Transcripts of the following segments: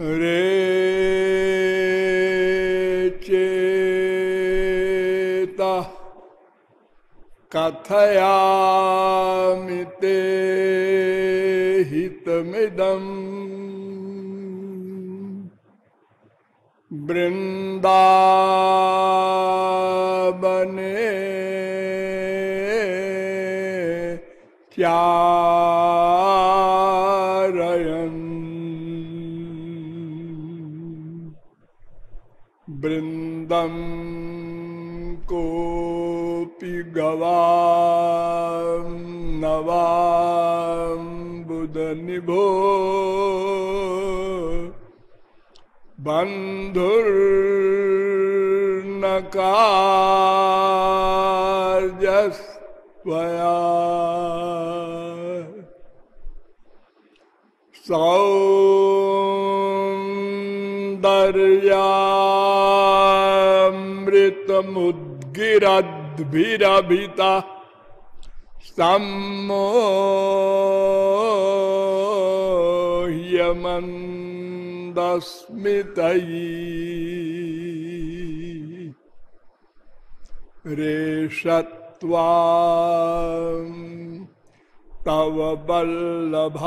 रे चेता कथयामि ते हितमिदम् वृन्दावने चारयन् कोऽपि गवां नवां बुधनिभो। बन्धुर्नकार्यस्त्वया। सौन्दर्यामृतमुद्गिरद्भिरभिता सम्मोह्यमन्दस्मितयी रेषत्वा तव वल्लभांश्च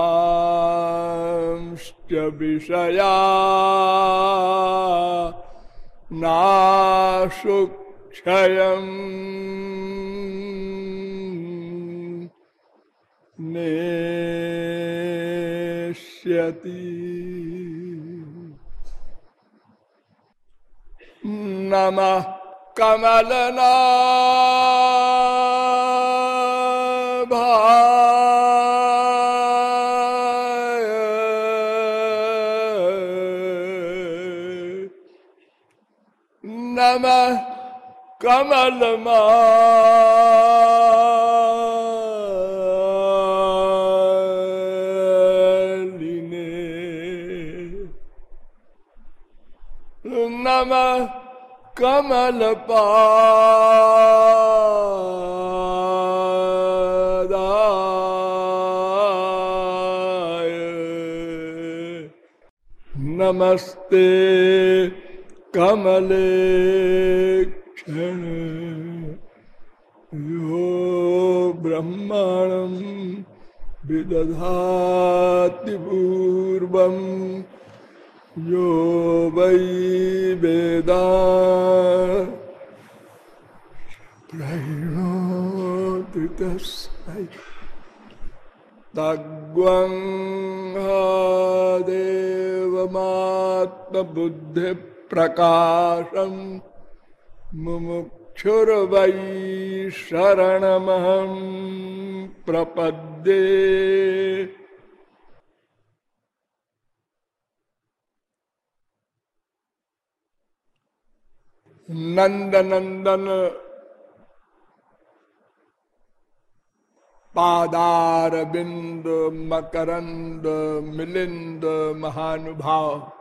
विषया नाशुक्षयम् नेष्यति। नमः कमलना नमः कमलमा कमल कमलपादाय। नमस्ते कमले। क्षण यो ब्रह्माणं विदधाति पूर्वम् यो वै वेदा प्रणोति तस्मै मुमुक्षुर्वै शरणमहं प्रपद्ये। नंद नंदन पादार बिंद मकरंद मिलिंद महानुभाव।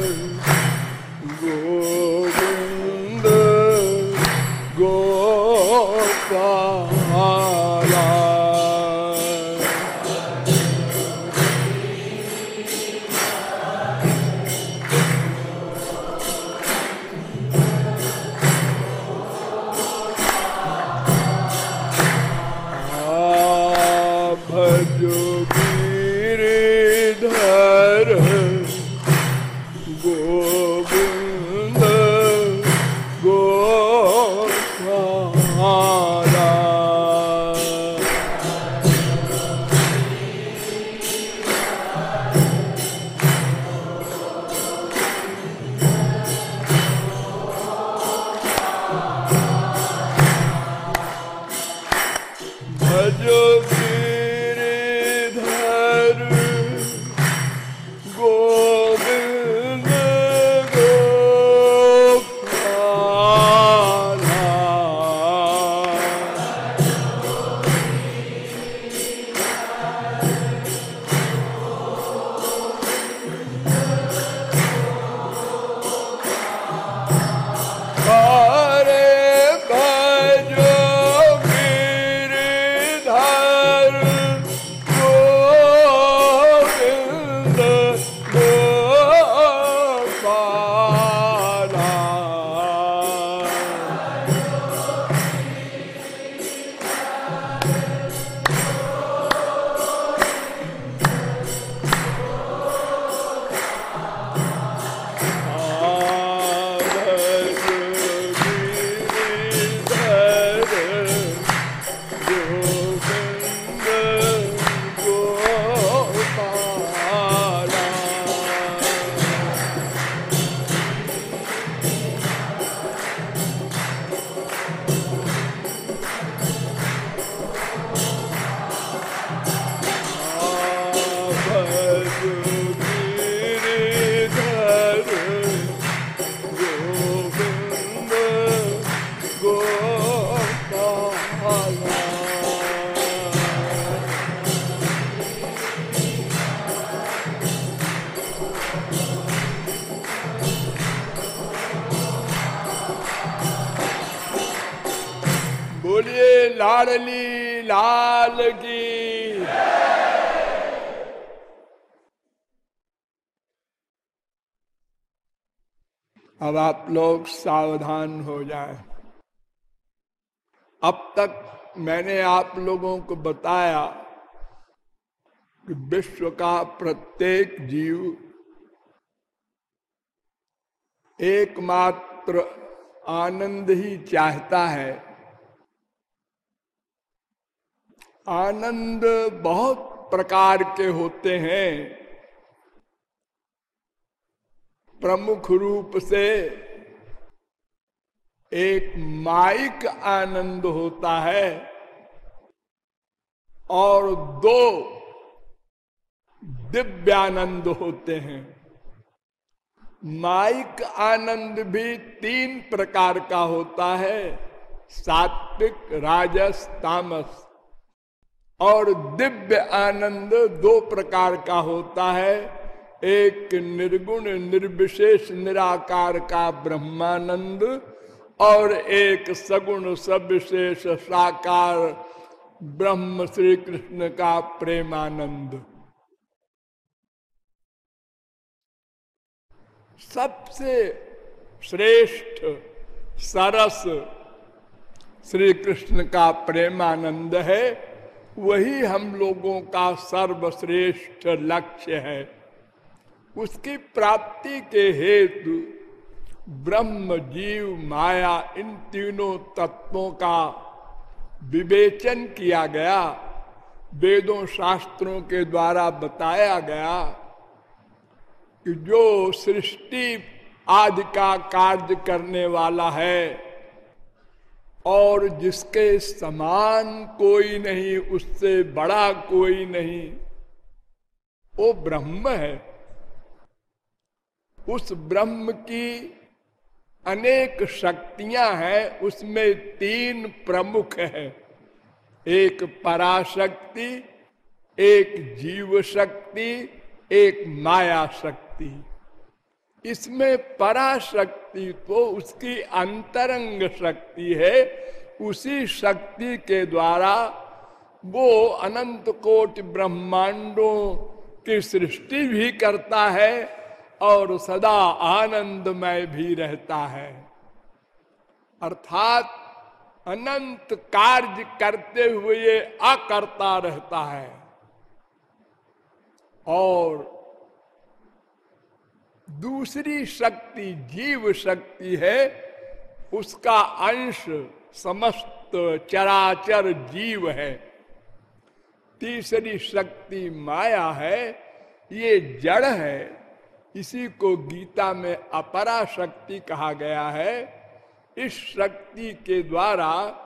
लाडली लाल की। अब आप लोग सावधान हो जाए। अब तक मैंने आप लोगों को बताया कि विश्व का प्रत्येक जीव एकमात्र आनंद ही चाहता है। आनंद बहुत प्रकार के होते हैं। प्रमुख रूप से एक माइक आनंद होता है और दो दिव्यानंद होते हैं। माइक आनंद भी तीन प्रकार का होता है। सात्विक, राजस, तामस। और दिव्य आनंद दो प्रकार का होता है। एक निर्गुण, निर्विशेष, निराकार का ब्रह्मानंद और एक सगुण, सविशेष, साकार ब्रह्म श्री कृष्ण का प्रेमानंद। सबसे श्रेष्ठ, सरस श्री कृष्ण का प्रेमानंद है। वही हम लोगों का सर्वश्रेष्ठ लक्ष्य है। उसकी प्राप्ति के हेतु ब्रह्म, जीव, माया, इन तीनों तत्वों का विवेचन किया गया। वेदों, शास्त्रों के द्वारा बताया गया कि जो सृष्टि आदि का कार्य करने वाला है और जिसके समान कोई नहीं, उससे बड़ा कोई नहीं। वो ब्रह्म है। उस ब्रह्म की अनेक शक्तियाँ हैं, उसमें तीन प्रमुख है। एक पराशक्ति, एक जीव शक्ति एक माया शक्ति इसमें पराशक्ति तो उसकी अंतरंग शक्ति है। उसी शक्ति के द्वारा वो अनंत कोट ब्रह्मांडों की सृष्टि भी करता है और सदा आनंदमय भी रहता है। अर्थात अनंत कार्य करते हुए अकर्ता रहता है। और दूसरी शक्ति जीव शक्ति है, उसका अंश समस्त चराचर जीव है। तीसरी शक्ति माया है, ये जड़ है। इसी को गीता में अपरा शक्ति कहा गया है। इस शक्ति के द्वारा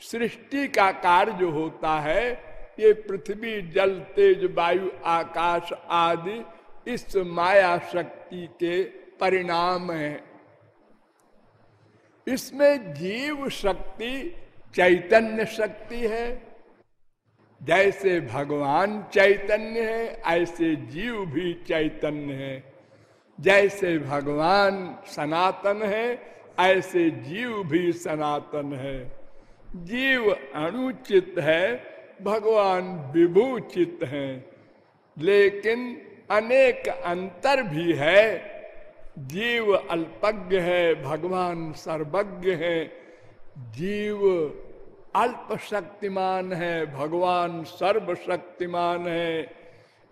सृष्टि का कार्य होता है। ये पृथ्वी, जल, तेज, वायु, आकाश आदि इस माया शक्ति के परिणाम है। इसमें जीव शक्ति, चैतन्य शक्ति है। जैसे भगवान चैतन्य है, ऐसे जीव भी चैतन्य है। जैसे भगवान सनातन है, ऐसे जीव भी सनातन है। जीव अनुचित है, भगवान विभूचित है। लेकिन अनेक अंतर भी है। जीव अल्पज्ञ है, भगवान सर्वज्ञ है। जीव अल्प शक्तिमान है, भगवान सर्वशक्तिमान है।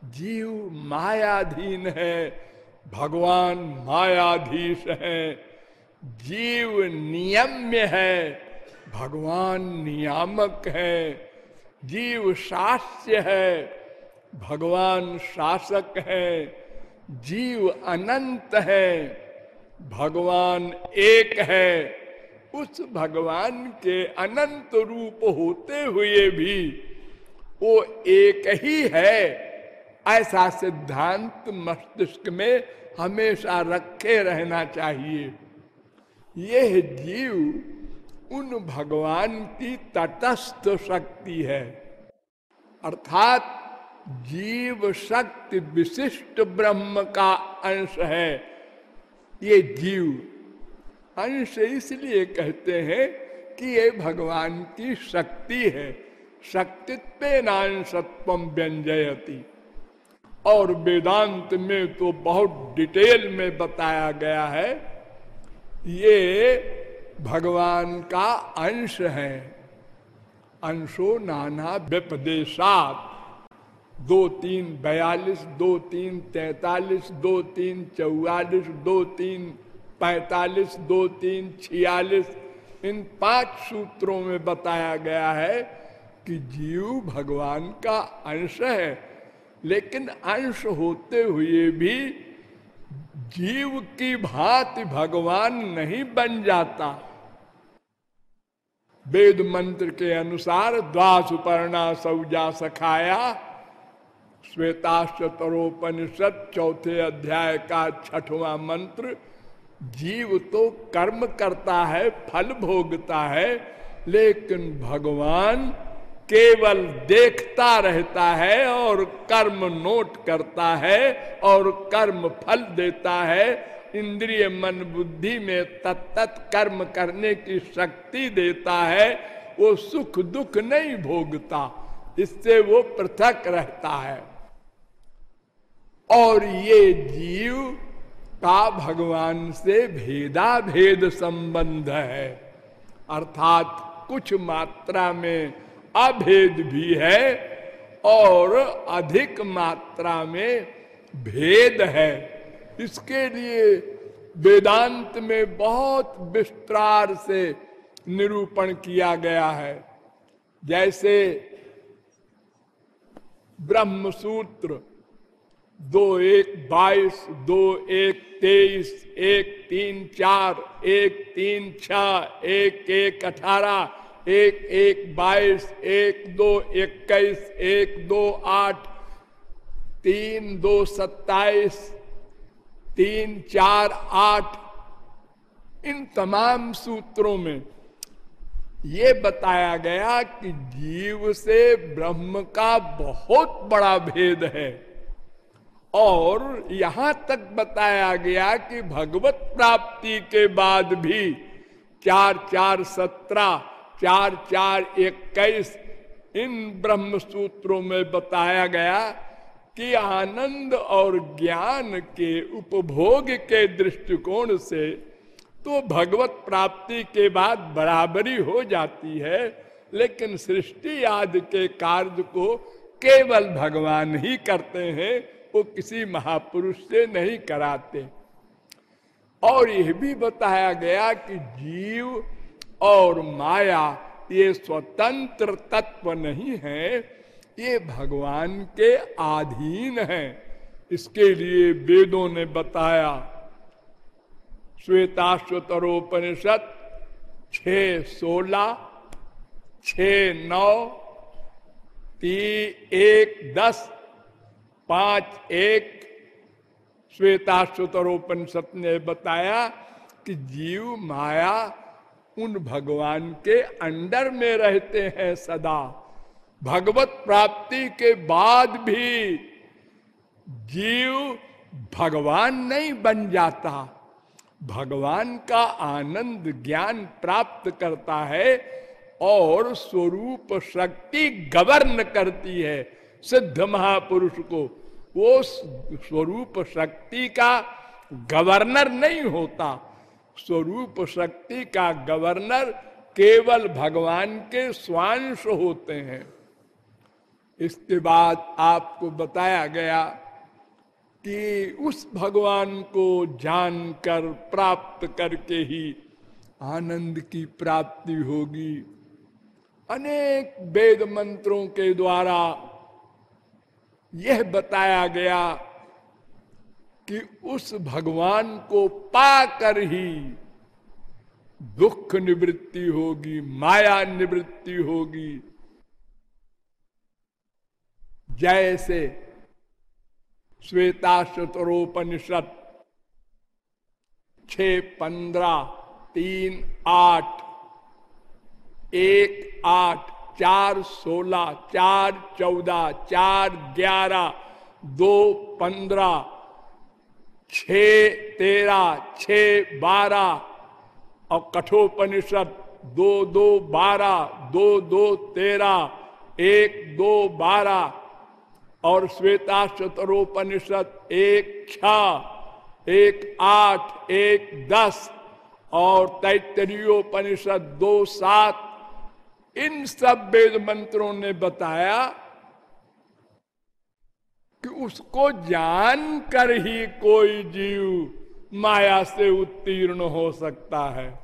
जीव मायाधीन है, भगवान मायाधीश है। जीव नियम्य है, भगवान नियामक है। जीव शास्य है भगवान शासक है, जीव अनंत है, भगवान एक है। उस भगवान के अनंत रूप होते हुए भी वो एक ही है। ऐसा सिद्धांत मस्तिष्क में हमेशा रखे रहना चाहिए। यह जीव उन भगवान की तटस्थ शक्ति है। अर्थात जीव शक्ति विशिष्ट ब्रह्म का अंश है। ये जीव अंश इसलिए कहते हैं कि ये भगवान की शक्ति है। शक्तित्व सत्व व्यंजयती। और वेदांत में तो बहुत डिटेल में बताया गया है, ये भगवान का अंश है। अंशो नाना व्यपदेशात। दो तीन बयालीस, दो तीन तैतालीस, दो तीन चौवालीस, दो तीन पैतालीस, दो तीन छियालीस। इन पाँच सूत्रों में बताया गया है कि जीव भगवान का अंश है, लेकिन अंश होते हुए भी जीव की भांति भगवान नहीं बन जाता। वेद मंत्र के अनुसार द्वासुपर्णा सौजा सखाया श्वेताश्चतरोपनिषद चौथे अध्याय का छठवां मंत्र, जीव तो कर्म करता है, फल भोगता है, लेकिन भगवान केवल देखता रहता है और कर्म नोट करता है और कर्म फल देता है। इंद्रिय मन बुद्धि में तत्त कर्म करने की शक्ति देता है, वो सुख दुख नहीं भोगता, इससे वो पृथक रहता है। और ये जीव का भगवान से भेदा भेद संबंध है। अर्थात कुछ मात्रा में अभेद भी है और अधिक मात्रा में भेद है। इसके लिए वेदांत में बहुत विस्तार से निरूपण किया गया है। जैसे ब्रह्म सूत्र दो एक बाईस, दो एक तेईस, एक तीन चार, एक तीन छ एक एक अठारह, एक एक बाईस, एक दो इक्कीस, एक दो आठ, तीन दो सत्ताईस, तीन चार आठ। इन तमाम सूत्रों में ये बताया गया कि जीव से ब्रह्म का बहुत बड़ा भेद है। और यहाँ तक बताया गया कि भगवत प्राप्ति के बाद भी चार चार सत्रह, चार चार इक्कीस, इन ब्रह्म सूत्रों में बताया गया कि आनंद और ज्ञान के उपभोग के दृष्टिकोण से तो भगवत प्राप्ति के बाद बराबरी हो जाती है, लेकिन सृष्टि आदि के कार्य को केवल भगवान ही करते हैं। वो किसी महापुरुष से नहीं कराते। और यह भी बताया गया कि जीव और माया ये स्वतंत्र तत्व नहीं है, ये भगवान के अधीन है। इसके लिए वेदों ने बताया, श्वेताश्वतरोपनिषद छ सोलह छ नौ, ती एक दस पाँच एक श्वेताश्वतरोपनिषद ने बताया कि जीव माया उन भगवान के अंडर में रहते हैं सदा। भगवत प्राप्ति के बाद भी जीव भगवान नहीं बन जाता। भगवान का आनंद ज्ञान प्राप्त करता है और स्वरूप शक्ति गवर्न करती है। सिद्ध महापुरुष को वो स्वरूप शक्ति का गवर्नर नहीं होता। स्वरूप शक्ति का गवर्नर केवल भगवान के स्वांश होते हैं। इसके बाद आपको बताया गया कि उस भगवान को जानकर, प्राप्त करके ही आनंद की प्राप्ति होगी। अनेक वेद मंत्रों के द्वारा यह बताया गया कि उस भगवान को पाकर ही दुख निवृत्ति होगी, माया निवृत्ति होगी। जैसे श्वेता शतरोपनिषद छ, पंद्रह, तीन, आठ, एक, आठ चार सोलह, चार चौदह, चार ग्यारह, दो पंद्रह छ तेरह छ बारह, और कठोपनिषद दो दो बारह, दो दो तेरह, एक दो बारह, और श्वेता शतरोपनिषद एक छ एक आठ, एक दस, और तैतरीयोपनिषद दो सात इन सब वेद मंत्रों ने बताया कि उसको जान कर ही कोई जीव माया से उत्तीर्ण हो सकता है।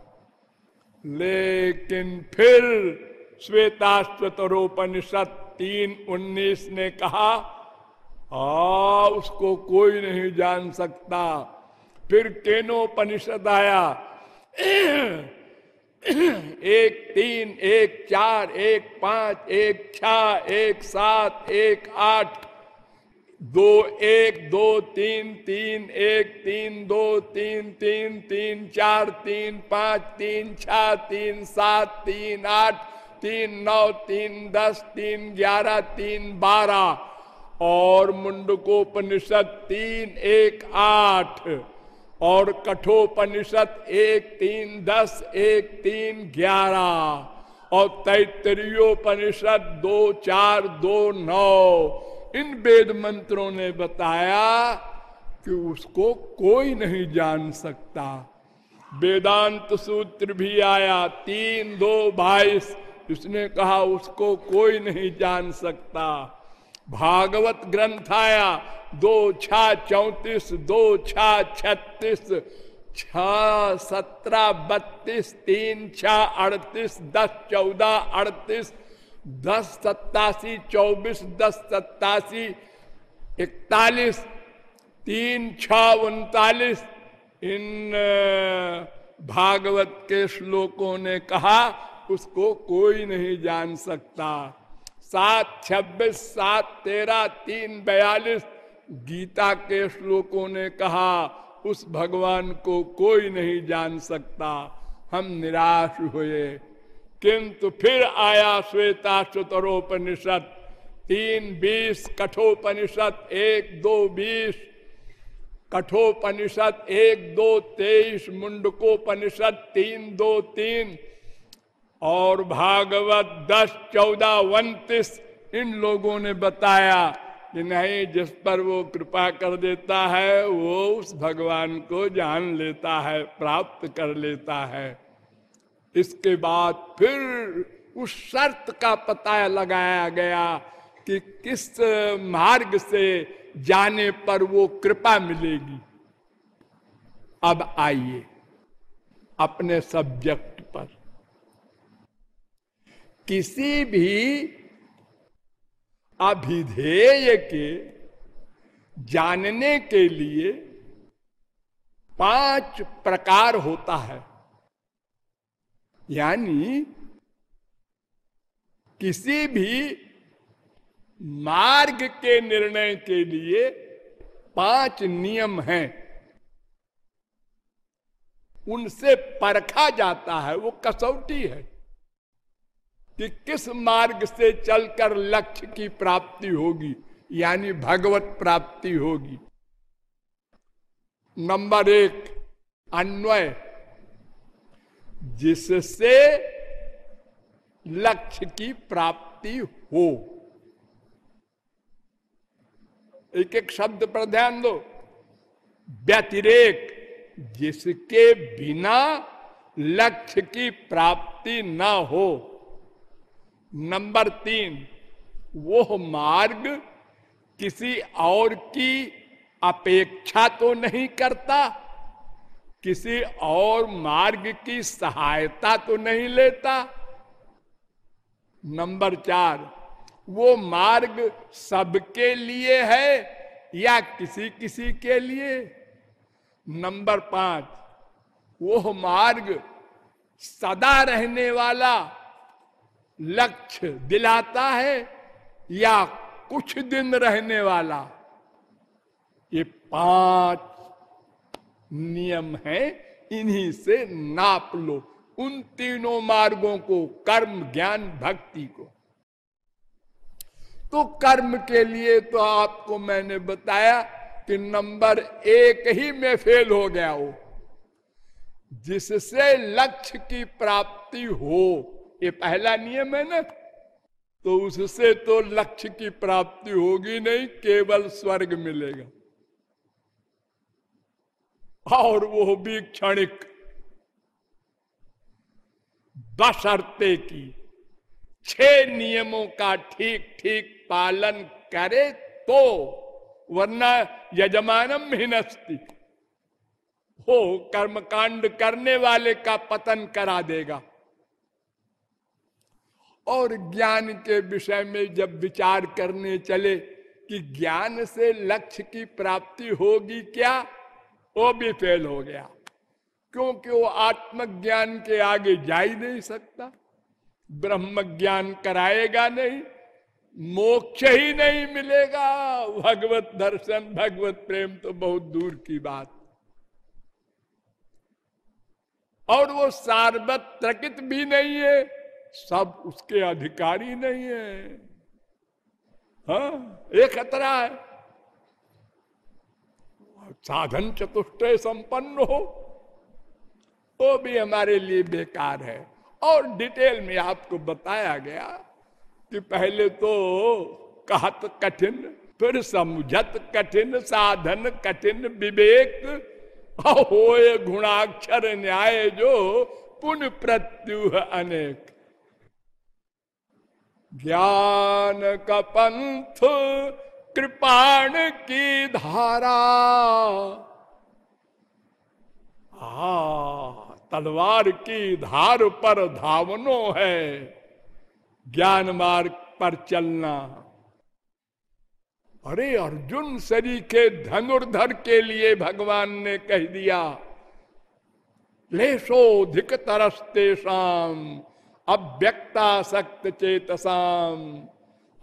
लेकिन फिर श्वेताश्वतरोपनिषद तीन उन्नीस ने कहा, आ, उसको कोई नहीं जान सकता। फिर केनोपनिषद आया एक तीन, एक चार, एक पाँच, एक छ, एक सात, एक आठ। दो एक, दो तीन तीन एक, तीन दो, तीन तीन तीन चार, तीन पाँच, तीन छ, तीन सात, तीन आठ, तीन नौ, तीन दस, तीन ग्यारह, तीन बारह। और मुंडकोपनिषद तीन, एक, आठ। और कठोपनिषद एक तीन दस, एक तीन ग्यारह, और तैतरीयोपनिषद दो चार, दो नौ। इन वेद मंत्रों ने बताया कि उसको कोई नहीं जान सकता। वेदांत सूत्र भी आया, तीन, दो, बाईस। उसने कहा, उसको कोई नहीं जान सकता। भागवत ग्रंथ आया दो छा चौतीस, दो छा छत्तीस, छ सत्रह बत्तीस, तीन छ अड़तीस, दस चौदह अड़तीस, दस सत्तासी चौबीस, दस सत्तासी इकतालीस, तीन छ उनतालीस। इन भागवत के श्लोकों ने कहा, उसको कोई नहीं जान सकता। सात, छब्बीस, सात, तेरह, तीन, बयालीस गीता के श्लोकों ने कहा, उस भगवान को कोई नहीं जान सकता। हम निराश हुए। किंतु फिर आया श्वेता सुतरोपनिषद तीन, बीस, कठोपनिषद, एक, दो, बीस। कठोपनिषद, एक, दो, तेईस। मुंडकोपनिषद, तीन, दो, तीन। और भागवत दस चौदह उनतीस इन लोगों ने बताया कि नहीं, जिस पर वो कृपा कर देता है, वो उस भगवान को जान लेता है, प्राप्त कर लेता है। इसके बाद फिर उस शर्त का पता लगाया गया कि किस मार्ग से जाने पर वो कृपा मिलेगी। अब आइए अपने सब्जेक्ट किसी भी अभिधेय के जानने के लिए पाँच प्रकार होता है। यानी किसी भी मार्ग के निर्णय के लिए पाँच नियम हैं। उनसे परखा जाता है, वो कसौटी है। कि किस मार्ग से चलकर लक्ष्य की प्राप्ति होगी, यानी भगवत प्राप्ति होगी। नंबर एक, अन्वय। जिससे लक्ष्य की प्राप्ति हो। एक एक शब्द पर ध्यान दो। व्यतिरेक, जिसके बिना लक्ष्य की प्राप्ति न हो। नंबर तीन वो मार्ग किसी और की अपेक्षा तो नहीं करता, किसी और मार्ग की सहायता तो नहीं लेता। नंबर चार वो मार्ग सबके लिए है या किसी किसी के लिए? नंबर पाँच वो मार्ग सदा रहने वाला लक्ष्य दिलाता है या कुछ दिन रहने वाला? ये पाँच नियम है, इन्हीं से नाप लो उन तीनों मार्गों को, कर्म, ज्ञान, भक्ति को। तो कर्म के लिए तो आपको मैंने बताया कि नंबर एक ही में फेल हो गया हो, जिससे लक्ष्य की प्राप्ति हो। ये पहला नियम है ना तो उससे तो लक्ष्य की प्राप्ति होगी नहीं, केवल स्वर्ग मिलेगा। और वो भी क्षणिक। बशर्ते की छह नियमों का ठीक ठीक पालन करे तो वरना यजमानम ही नस्ती हो, कर्मकांड करने वाले का पतन करा देगा। और ज्ञान के विषय में जब विचार करने चले कि ज्ञान से लक्ष्य की प्राप्ति होगी क्या, वो भी फेल हो गया। क्योंकि वो आत्मज्ञान के आगे जा ही नहीं सकता। ब्रह्म ज्ञान कराएगा नहीं, मोक्ष ही नहीं मिलेगा। भगवत दर्शन, भगवत प्रेम तो बहुत दूर की बात। और वो सार्वत्रकित भी नहीं है। सब उसके अधिकारी नहीं है। हाँ एक खतरा है। साधन चतुष्ट संपन्न हो वो भी हमारे लिए बेकार है। और डिटेल में आपको बताया गया कि पहले तो कहत कठिन, फिर समझत कठिन, साधन कठिन, विवेक हो गुणाक्षर न्याय जो पुण्य प्रत्यु अनेक। ज्ञान का पंथ कृपाण की धारा। हा तलवार की धार पर धावनो है, ज्ञान मार्ग पर चलना। अरे अर्जुन शरी के धनुर्धर के लिए भगवान ने कह दिया, लेशो धिक तरस्ते शाम अव्यक्ता सक्त चेतसाम,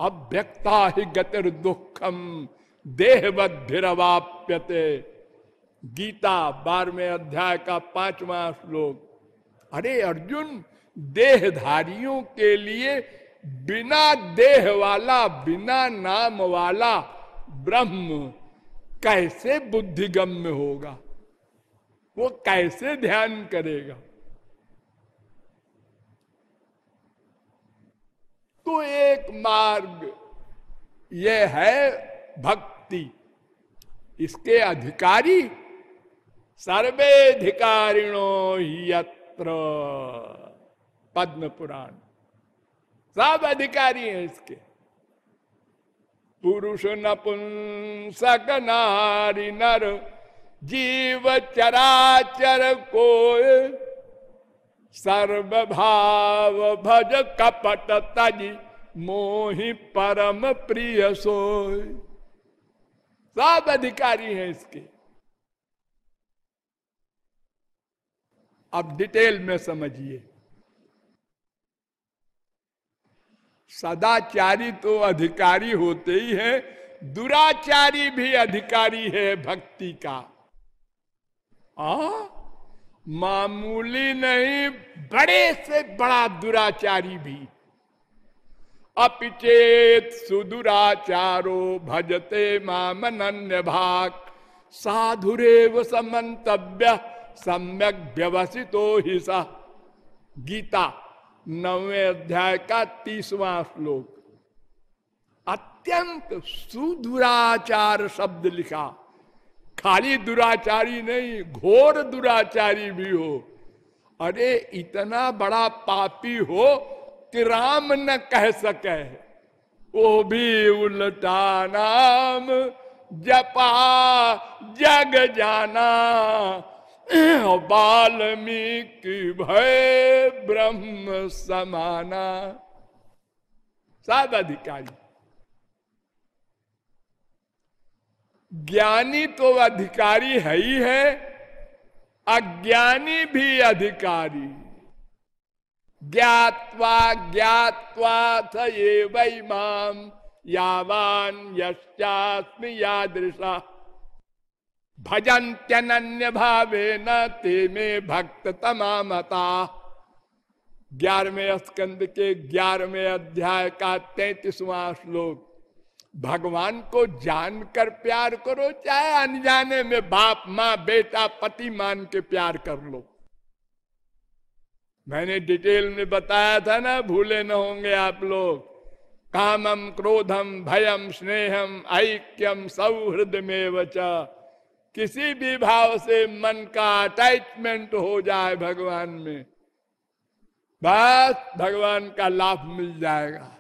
अव्यक्ता ही गतिर दुखम देहवद्भिरवाप्यते गीता बारहवें अध्याय का पांचवा श्लोक, अरे अर्जुन, देहधारियों के लिए बिना देह वाला, बिना नाम वाला ब्रह्म कैसे बुद्धिगम्य होगा? वो कैसे ध्यान करेगा? तो एक मार्ग ये है भक्ति। इसके अधिकारी सर्वेधिकारिणो यत्र। पद्म पुराण सब अधिकारी हैं इसके। पुरुष नपुंसक नारी नर, जीव चराचर को सर्वभाव भज कपट तज मोहि परम प्रिय सोय। सब अधिकारी हैं इसके। अब डिटेल में समझिए। सदाचारी तो अधिकारी होते ही है, दुराचारी भी अधिकारी है भक्ति का। आ? मामूली नहीं, बड़े से बड़ा दुराचारी भी। अपिचेत सुदुराचारो भजते मामन्य भाग साधुरेव समन्तव्य सम्यक व्यवसितो ही गीता, नवे अध्याय का तीसवा श्लोक। अत्यंत सुदुराचार शब्द लिखा। खाली दुराचारी नहीं, घोर दुराचारी भी हो। अरे, इतना बड़ा पापी हो कि राम न कह सके। वो भी उल्टा नाम, जपा, जग जाना। वाल्मीकि भय ब्रह्म समाना। सब अधिकारी। ज्ञानी तो अधिकारी है ही है, अज्ञानी भी अधिकारी। ज्ञावा ज्ञावा थ ये वै माम, यावान यश्चास्मि यादृशा। भजन्त्यन्य भावे न ते में भक्त तमामता ग्यारहवें स्कंद के ग्यारहवें अध्याय का तैतीसवां श्लोक। भगवान को जानकर प्यार करो, चाहे अनजाने में बाप, माँ, बेटा, पति मान के प्यार कर लो। मैंने डिटेल में बताया था ना, भूले न होंगे आप लोग। कामम क्रोधम भयम स्नेहम ऐक्यम सौहृद में वचा किसी भी भाव से मन का अटैचमेंट हो जाए भगवान में, बस भगवान का लाभ मिल जाएगा।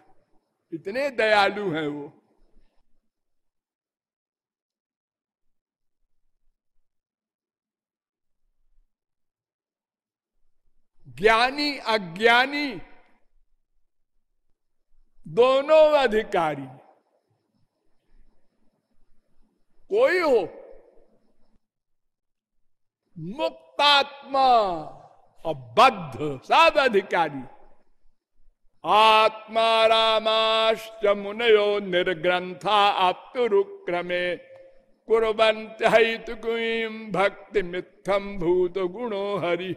इतने दयालु हैं वो। ज्ञानी, अज्ञानी। दोनों अधिकारी। कोई हो, मुक्तात्मा और बद्ध सब अधिकारी। आत्मा रामाश्च मुनयो निर्ग्रंथा आप्तुरुक्रमे कुरंत भक्ति मिथम भूत गुणो हरि।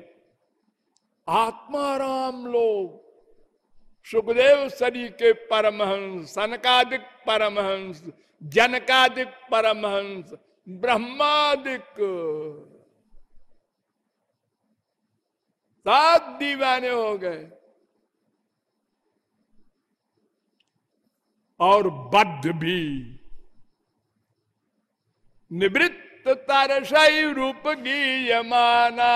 आत्माराम लोग। सुखदेव सरी के परमहंस, सनकादिक परमहंस, जनकादिक परमहंस, ब्रह्मादिक। सात दीवाने हो गए। और बद्ध भी। निवृत्त तरसई रूप गीयमाना।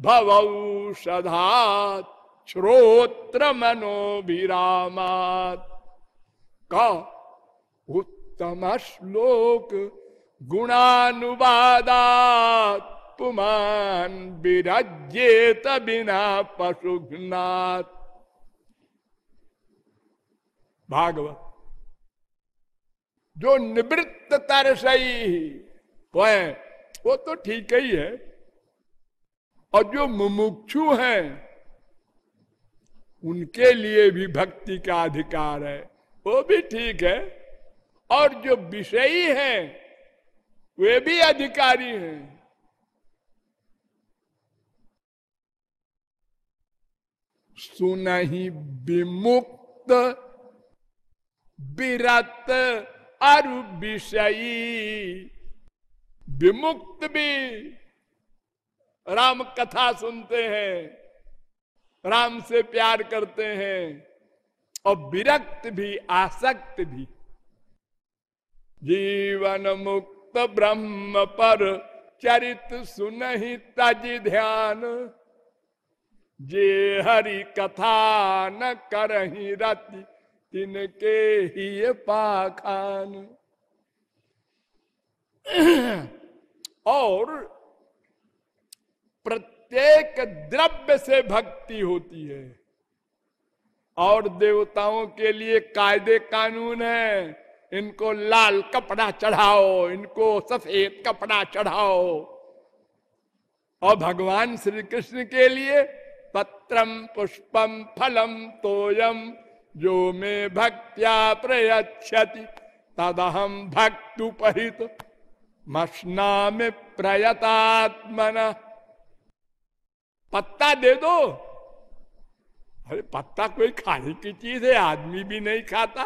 भवौषधात श्रोत्र मनोभिरामात का उत्तम श्लोक गुणानुवादात। पुमान विरजेत बिना पशुघ्नाथ भागवत। जो निवृत्त तरसई वो वो तो ठीक ही है। और जो मुमुक्षु हैं, उनके लिए भी भक्ति का अधिकार है। वो भी ठीक है। और जो विषयी हैं, वे भी अधिकारी हैं। सुनही विमुक्त, विरत और विषयी। विमुक्त भी राम कथा सुनते हैं, राम से प्यार करते हैं, और विरक्त भी, आसक्त भी। जीवन मुक्त ब्रह्म पर चरित सुनहि तज ध्यान। जे हरि कथा न करही रति, तिनके ही पाखान। और प्रत्येक द्रव्य से भक्ति होती है। और देवताओं के लिए कायदे कानून है। इनको लाल कपड़ा चढ़ाओ, इनको सफ़ेद कपड़ा चढ़ाओ। और भगवान श्री कृष्ण के लिए पत्रम, पुष्पम, फलम, तोयम, जो में भक्त्या प्रयच्छति तदहम भक्तुपहित मशना में प्रयतात्मना। पत्ता दे दो। अरे, पत्ता कोई खाने की चीज़ है, आदमी भी नहीं खाता।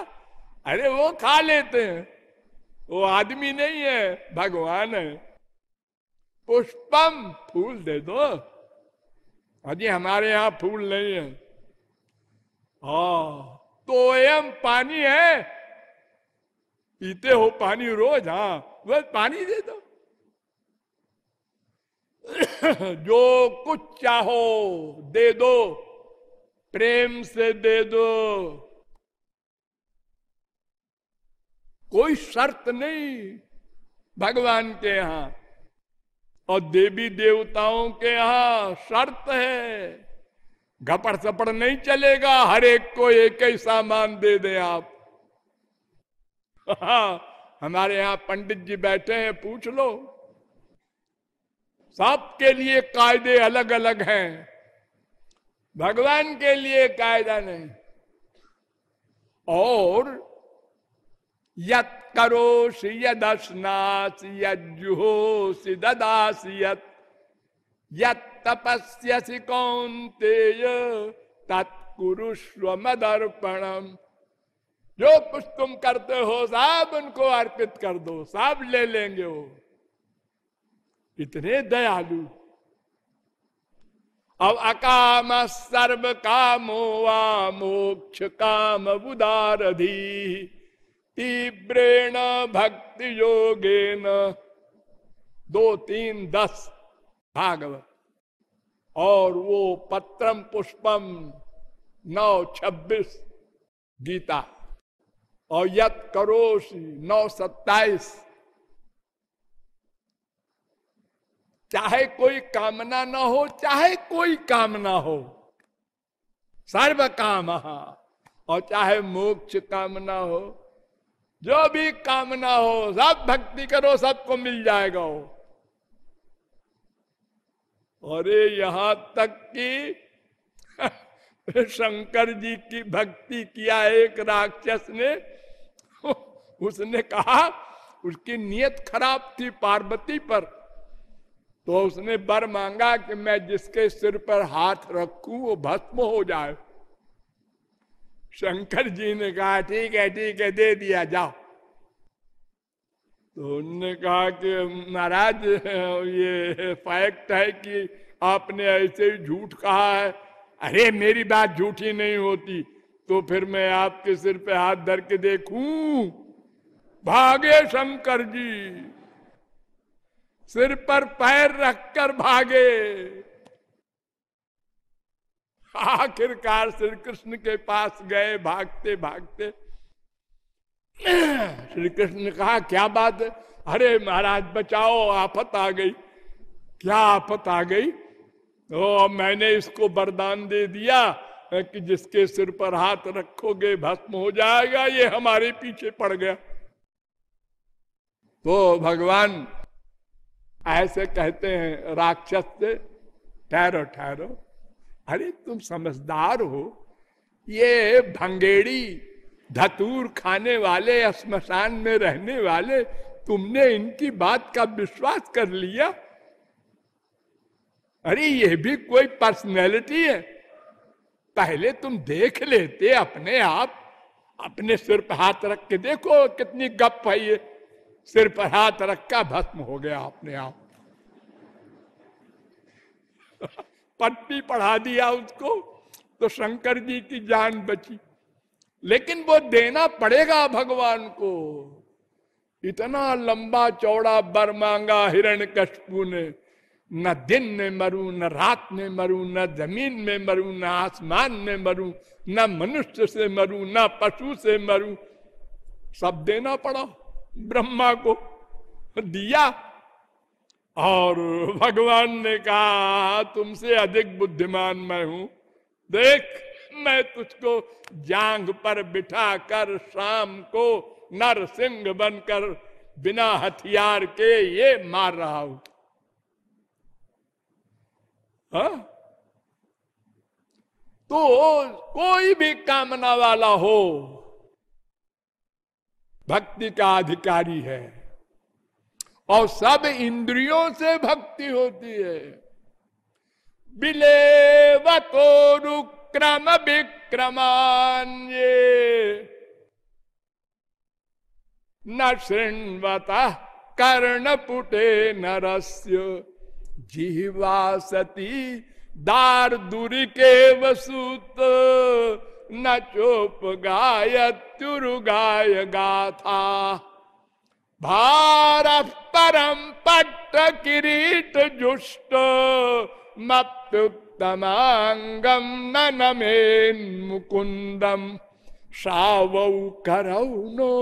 अरे, वो खा लेते हैं। वो आदमी नहीं है, भगवान है। पुष्पम फूल दे दो। अजी हमारे यहाँ फूल नहीं है। हा तो एम पानी है। पीते हो पानी रोज हाँ। बस पानी दे दो। जो कुछ चाहो, दे दो। प्रेम से दे दो। कोई शर्त नहीं भगवान के यहाँ, और देवी देवताओं के यहाँ शर्त है। घपड़ सपड़ नहीं चलेगा, हर एक को एक ही सामान दे दे आप। हाँ हमारे यहाँ पंडित जी बैठे हैं, पूछ लो। सबके लिए कायदे अलग अलग हैं। भगवान के लिए कायदा नहीं। और यत करोस यदस्नास यजुहोस ददास यत यत तपस्यसि कौंतेय तत्कुरुष्व मदर्पणम। जो कुछ तुम करते हो, सब उनको अर्पित कर दो, सब ले लेंगे वो। इतने दयालु। अब अकाम सर्व कामो वा मोक्ष काम उदारधी। तीव्रेण भक्ति योगेन दो, तीन, दस भागवत और वो पत्रम पुष्पम नौ, छब्बीस, गीता। और यत करोश नौ, सत्ताईस। चाहे कोई कामना ना हो, चाहे कोई कामना हो। सर्व काम और चाहे मोक्ष कामना हो, जो भी कामना हो, सब भक्ति करो, सबको मिल जाएगा वो। अरे यहाँ तक कि शंकर जी की भक्ति किया एक राक्षस ने, उसने कहा, उसकी नियत खराब थी पार्वती पर। तो उसने बर मांगा कि मैं जिसके सिर पर हाथ रखूँ, वो भस्म हो जाए। शंकर जी ने कहा, ठीक है ठीक है, दे दिया, जाओ। तो उन्होंने कहा कि, महाराज, ये फैक्ट है कि आपने ऐसे ही झूठ कहा है। अरे, मेरी बात झूठी नहीं होती तो फिर मैं आपके सिर पे हाथ धर के देखूँ। भागे शंकर जी। सिर पर पैर रखकर भागे। आखिरकार श्री कृष्ण के पास गए, भागते भागते। श्री कृष्ण ने कहा, क्या बात है? अरे महाराज, बचाओ, आफत आ गई। क्या आफत आ गई? तो मैंने इसको वरदान दे दिया कि जिसके सिर पर हाथ रखोगे, भस्म हो जाएगा, ये हमारे पीछे पड़ गया। तो भगवान ऐसे कहते हैं, राक्षस से ठहरो ठहरो। अरे, तुम समझदार हो। ये भंगेड़ी धतूर खाने वाले स्मशान में रहने वाले, तुमने इनकी बात का विश्वास कर लिया? अरे, ये भी कोई पर्सनैलिटी है। पहले तुम देख लेते अपने आप। अपने सिर पर हाथ रख के देखो, कितनी गप है ये। सिर पर हाथ रखा भस्म हो गया अपने आप। पट्टी पढ़ा दिया उसको तो शंकर जी की जान बची। लेकिन वो देना पड़ेगा भगवान को। इतना लंबा चौड़ा बर मांगा हिरण कशपू ने। न दिन में मरू, न रात में मरू, न ज़मीन में मरू, न आसमान में मरू, न मनुष्य से मरू, न पशु से मरू। सब देना पड़ा ब्रह्मा को। दिया और भगवान ने कहा, तुमसे अधिक बुद्धिमान मैं हूँ। देख, मैं तुझको जांग पर बिठा कर शाम को नरसिंह बनकर बिना हथियार के ये मार रहा हूँ। हाँ? तो कोई भी कामना वाला हो, भक्ति का अधिकारी है। और सब इंद्रियों से भक्ति होती है। रुक्रम विक्रमान न शृण्वता कर्णपुटे नरस्य। जीवा सती दार दूरी के वसुत न चोप गाय गाथा। भार परम पट्ट किरीट जुष्ट मप्युत्तमांगम न नमेन मुकुंदम सावौ करौ नो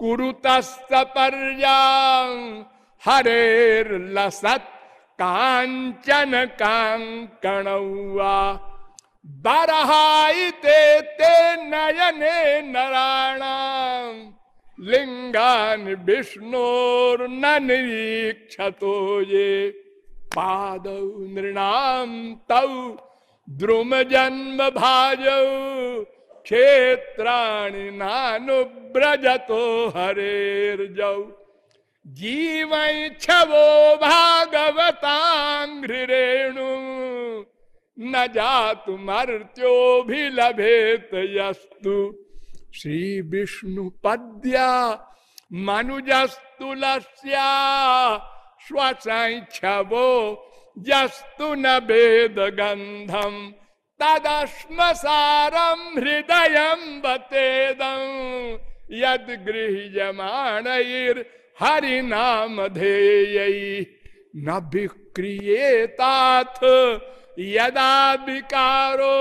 कुरुतस्तपर्यां हरेर लसत कांचन कांकणौवा बरहाइते ते नयने नराणाम लिंगान विष्णुर न निरीक्षतो ये। पाद नृणाम तौ द्रुम जन्म भाज क्षेत्राणि नानुब्रजतो हरेर्जौ। जीव छवो भागवतांघ्रेणु न जातु मर्त्यो भी यस्तु। श्री विष्णु पद्या मनुजस्तुलस्या जस्तु न वेद गंधम तदश्मसारम हृदय बतेदम यद गृहयमाण हरि नाम धेय न विक्रियेताथ यदा विकारो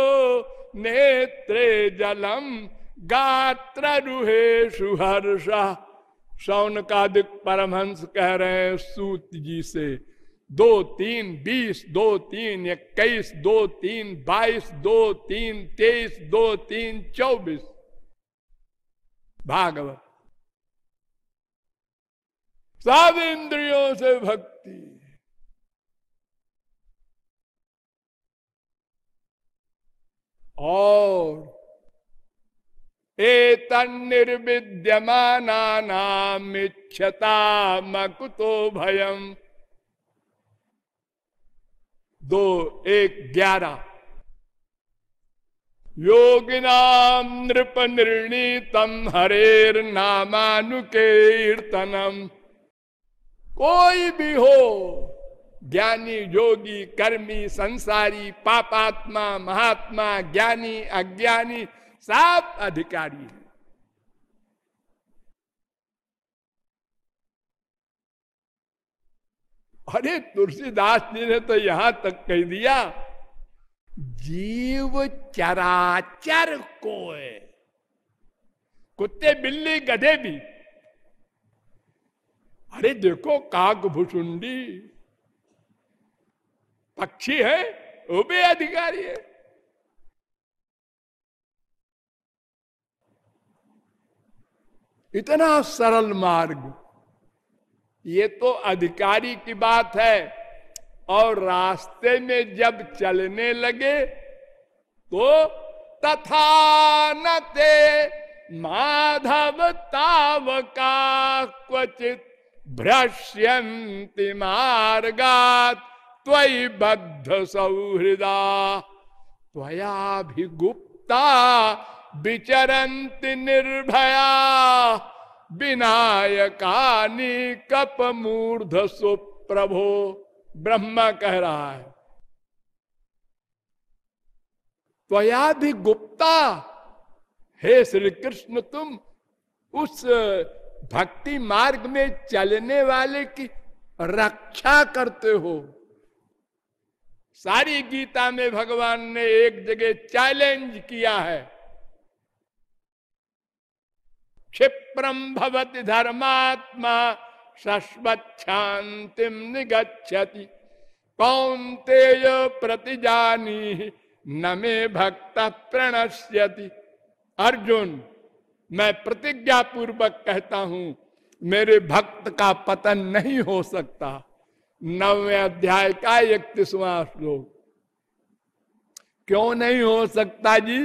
नेत्रे जलम गात्र रुहेशु हर्षा। सौन का दिक परमहंस कह रहे हैं, सूत जी से। दो तीन, बीस, दो तीन, इक्कीस, दो तीन, बाईस, दो तीन, तेईस, दो तीन, चौबीस। भागवत। सब इंद्रियों से भक्ति। और एतन्निर्विद्यमानामिच्छता मकुतो भयम। दो, एक, ग्यारह। योगिनाम नृप निर्णीतम हरेर नामानुकीर्तनम कोई भी हो, ज्ञानी, योगी, कर्मी, संसारी, पापात्मा, महात्मा, ज्ञानी, अज्ञानी सब अधिकारी है। अरे तुलसीदास जी ने तो यहाँ तक कह दिया, जीव चराचर को कुत्ते बिल्ली गधे भी। अरे देखो काक भुसुंडी पक्षी है, वो भी अधिकारी है। इतना सरल मार्ग। ये तो अधिकारी की बात है। और रास्ते में जब चलने लगे तो तथा न ते माधव तावका क्वचित भ्रश्यंति मार्गात त्वयि बद्ध सौहृदा। त्वयाभिगुप्ता विचरंति निर्भया, विनायकानी कप मूर्ध सुप्रभो ब्रह्मा कह रहा है। त्वया भी गुप्ता, हे श्री कृष्ण तुम उस भक्ति मार्ग में चलने वाले की रक्षा करते हो। सारी गीता में भगवान ने एक जगह चैलेंज किया है। क्षिप्रम भवति धर्मात्मा शश्वच्छांतिम निगछति कौंतेय प्रतिजानी न मे भक्त प्रणश्यति। अर्जुन, मैं प्रतिज्ञा पूर्वक कहता हूँ, मेरे भक्त का पतन नहीं हो सकता। नवे अध्याय का इकतीसवां श्लोक। क्यों नहीं हो सकता जी?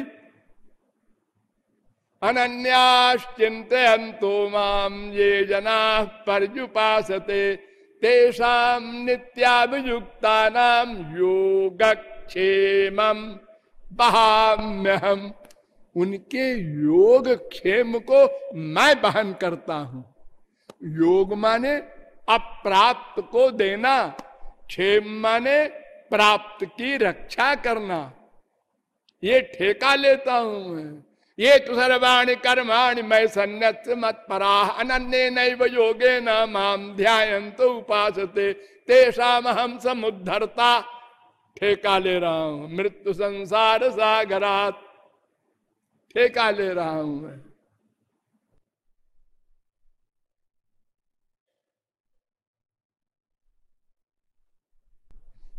अनन्याश्चिंतो माम ये जना पर्युपासते तेषाम नित्याभियुक्ता नाम योगक्षेम। बहाम्यहम, उनके योग क्षेम को मैं बहन करता हूँ। योग माने अप्राप्त को देना, क्षेम माने प्राप्त की रक्षा करना। ये ठेका लेता हूँ मैं। ये तो सर्वाणी कर्माणि मैं सन्नत मत परा। अन्य नैव योगे न माम ध्यान तो उपासते। तेषाम हम समुद्धरता। ठेका ले रहा हूँ मृत्यु संसार सागरात। ठेका ले रहा हूँ मैं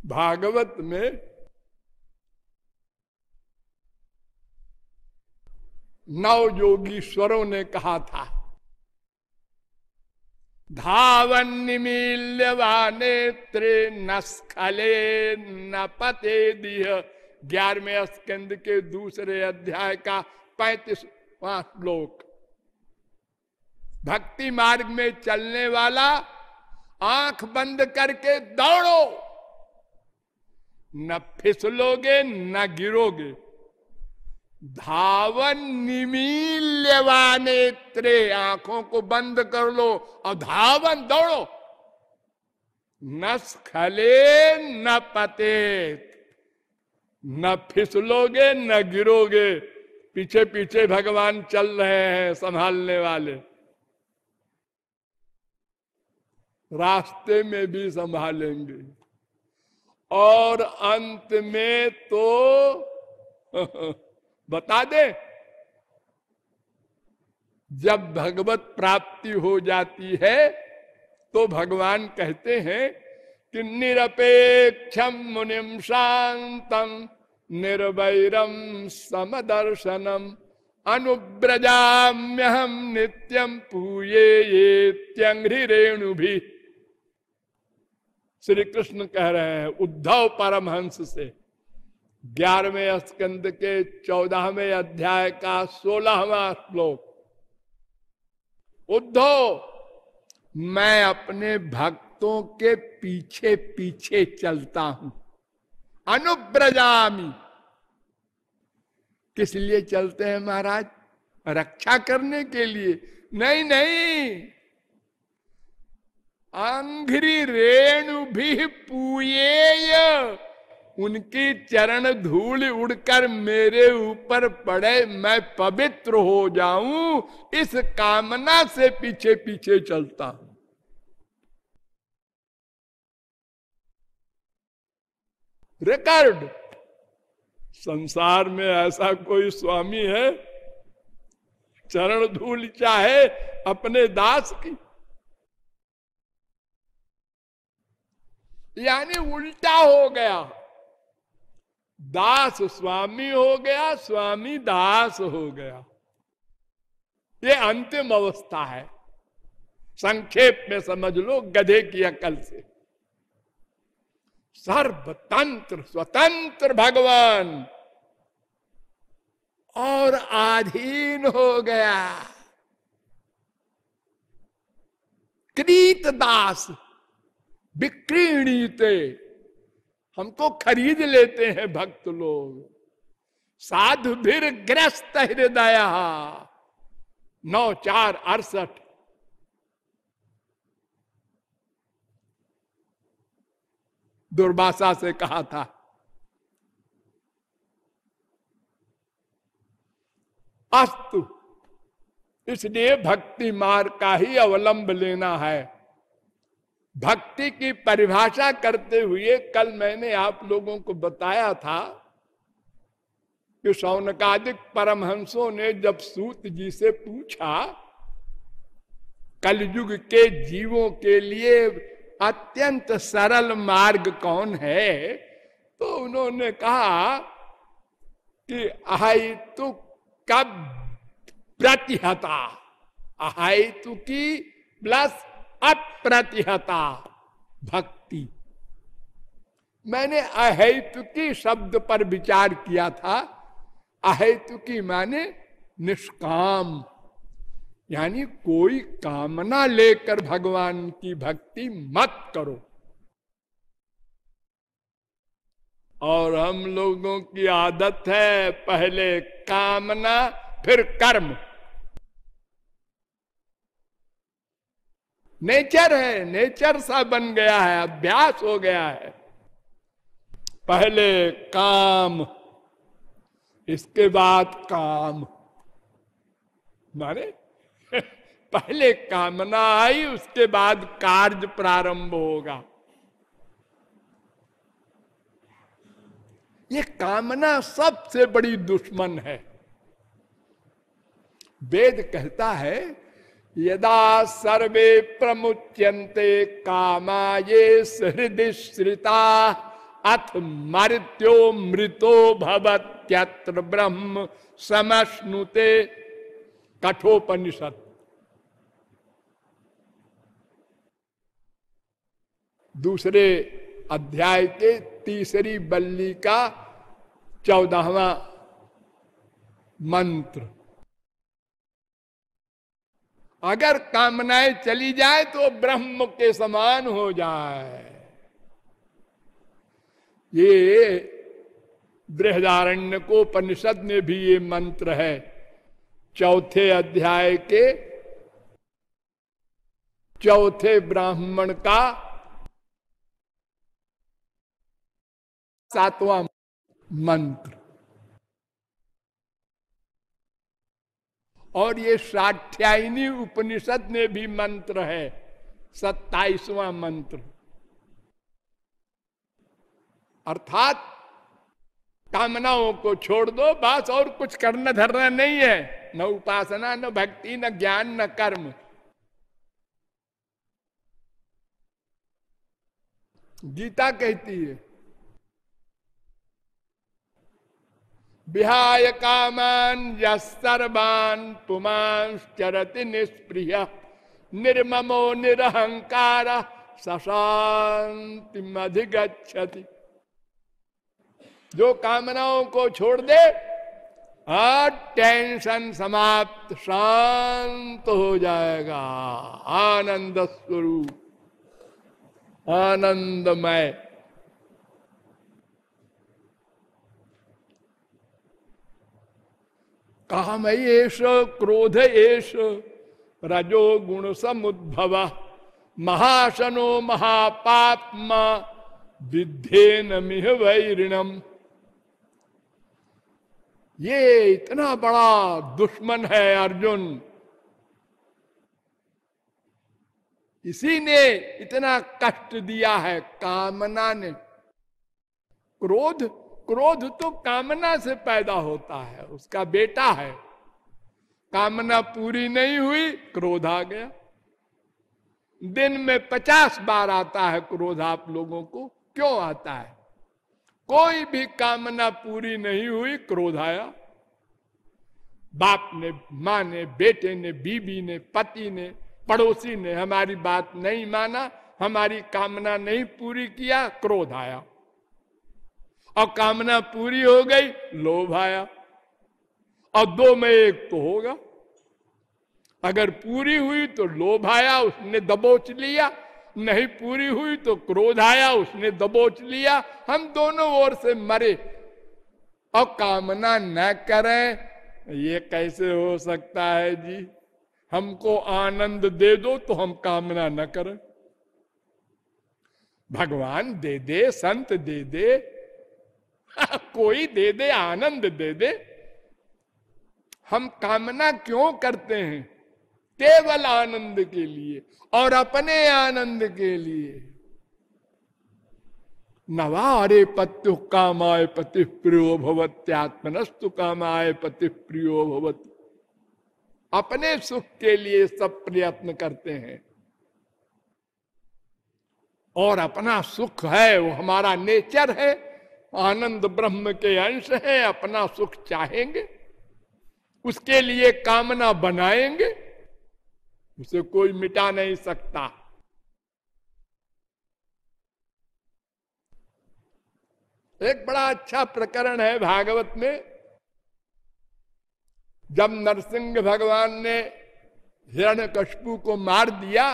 भागवत में नव योगीश्वरों ने कहा था धावन नेत्रे नस्खले न पते दिह। ग्यारहवें स्कंद के दूसरे अध्याय का पैतीसवा श्लोक, भक्ति मार्ग में चलने वाला आँख बंद करके दौड़ो। न फिसलोगे, न गिरोगे। धावन निमील्यवानेत्रे आँखों को बंद कर लो और धावन दौड़ो। न स्खले, न पते, न फिसलोगे, न गिरोगे। पीछे पीछे भगवान चल रहे हैं, संभालने वाले। रास्ते में भी संभालेंगे। और अंत में तो बता दे। जब भगवत प्राप्ति हो जाती है तो भगवान कहते हैं कि निरपेक्षम मुनिम शांतम निर्वैरम समदर्शनम अनुब्रजाम्यहम नित्यम पूये ये त्यंग्री रेणु भी श्री कृष्ण कह रहे हैं, उद्धव परमहंस से ग्यारहवें स्कंद के चौदहवें अध्याय का सोलहवा श्लोक। उद्धव, मैं अपने भक्तों के पीछे पीछे चलता हूँ। अनुब्रजामी किस लिए चलते हैं महाराज? रक्षा करने के लिए। नहीं नहीं। अंघ्री रेणु भी पूये उनकी चरण धूल उड़कर मेरे ऊपर पड़े, मैं पवित्र हो जाऊँ, इस कामना से पीछे पीछे चलता हूँ। रिकॉर्ड। संसार में ऐसा कोई स्वामी है? चरण धूल चाहे अपने दास की। यानी उल्टा हो गया। दास स्वामी हो गया, स्वामी दास हो गया। ये अंतिम अवस्था है। संक्षेप में समझ लो, गधे की अकल से। सर्वतंत्र, स्वतंत्र भगवान। और आधीन हो गया। कृत दास विक्रीणीते। हमको खरीद लेते हैं भक्त लोग। साधु भीर ग्रस्त हृदय, नौ चार अड़सठ। दुर्भाषा से कहा था, अस्तु, इसलिए भक्ति मार्ग का ही अवलंब लेना है। भक्ति की परिभाषा करते हुए कल मैंने आप लोगों को बताया था कि सौनकादिक परमहंसों ने जब सूत जी से पूछा, कलयुग के जीवों के लिए अत्यंत सरल मार्ग कौन है तो उन्होंने कहा कि अहितु कब प्रतिहता अहितु की प्लस अप्रतिहता, भक्ति। मैंने अहेतु की शब्द पर विचार किया था। अहेतु की माने निष्काम। यानी कोई कामना लेकर भगवान की भक्ति मत करो। और हम लोगों की आदत है पहले कामना, फिर कर्म। नेचर है, नेचर सा बन गया है, अभ्यास हो गया है। पहले काम, इसके बाद काम। मारे पहले कामना आई, उसके बाद कार्य प्रारंभ होगा। ये कामना सबसे बड़ी दुश्मन है। वेद कहता है यदा सर्वे प्रमुच्यन्ते कामा ये हृदय श्रिता, अथ मृत्यो मृतो भवत्यत्र ब्रह्म समश्नुते। कठोपनिषद दूसरे अध्याय के तीसरी बल्ली का चौदहवा मंत्र। अगर कामनाएँ चली जाए तो ब्रह्म के समान हो जाए। ये बृहदारण्य को उपनिषद में भी ये मंत्र है। चौथे अध्याय के चौथे ब्राह्मण का सातवां मंत्र। और ये साठ्यायनी उपनिषद में भी मंत्र है, सत्ताईसवां मंत्र। अर्थात कामनाओं को छोड़ दो, बस और कुछ करना धरना नहीं है। न उपासना, न भक्ति, न ज्ञान, न कर्म। गीता कहती है विहाय कामान सर्वान पुमांश्चरति निष्प्रिय। निर्ममो निरहंकार सशांति अधिगछति जो कामनाओं को छोड़ दे और टेंशन समाप्त, शांत हो जाएगा। आनंद स्वरूप। आनंदमय। काम एष, क्रोध एष, रजो गुण समुद्भव, महाशनो महापात्मा विद्धेन मिह वैरिणम। ये इतना बड़ा दुश्मन है अर्जुन। इसी ने इतना कष्ट दिया है, कामना ने। क्रोध क्रोध तो कामना से पैदा होता है, उसका बेटा है। कामना पूरी नहीं हुई, क्रोध आ गया। दिन में पचास बार आता है क्रोध आप लोगों को, क्यों आता है? कोई भी कामना पूरी नहीं हुई, क्रोध आया। बाप ने, माँ ने, बेटे ने, बीबी ने, पति ने, पड़ोसी ने हमारी बात नहीं माना, हमारी कामना नहीं पूरी किया, क्रोध आया। और कामना पूरी हो गई, लोभ आया। और दो में एक तो होगा। अगर पूरी हुई तो लोभ आया, उसने दबोच लिया। नहीं पूरी हुई तो क्रोध आया, उसने दबोच लिया। हम दोनों ओर से मरे। और कामना न करें, ये कैसे हो सकता है जी? हमको आनंद दे दो तो हम कामना न करें। भगवान दे दे, संत दे दे कोई दे दे, आनंद दे दे। हम कामना क्यों करते हैं? केवल आनंद के लिए और अपने आनंद के लिए। नवारे पत्यु कामाय पति प्रियो भवत्यात्मनस्तु कामाय पति प्रियो भवत। अपने सुख के लिए सब प्रयत्न करते हैं। और अपना सुख है, वो हमारा नेचर है। आनंद ब्रह्म के अंश है, अपना सुख चाहेंगे, उसके लिए कामना बनाएँगे, उसे कोई मिटा नहीं सकता। एक बड़ा अच्छा प्रकरण है भागवत में, जब नरसिंह भगवान ने हिरण कशपू को मार दिया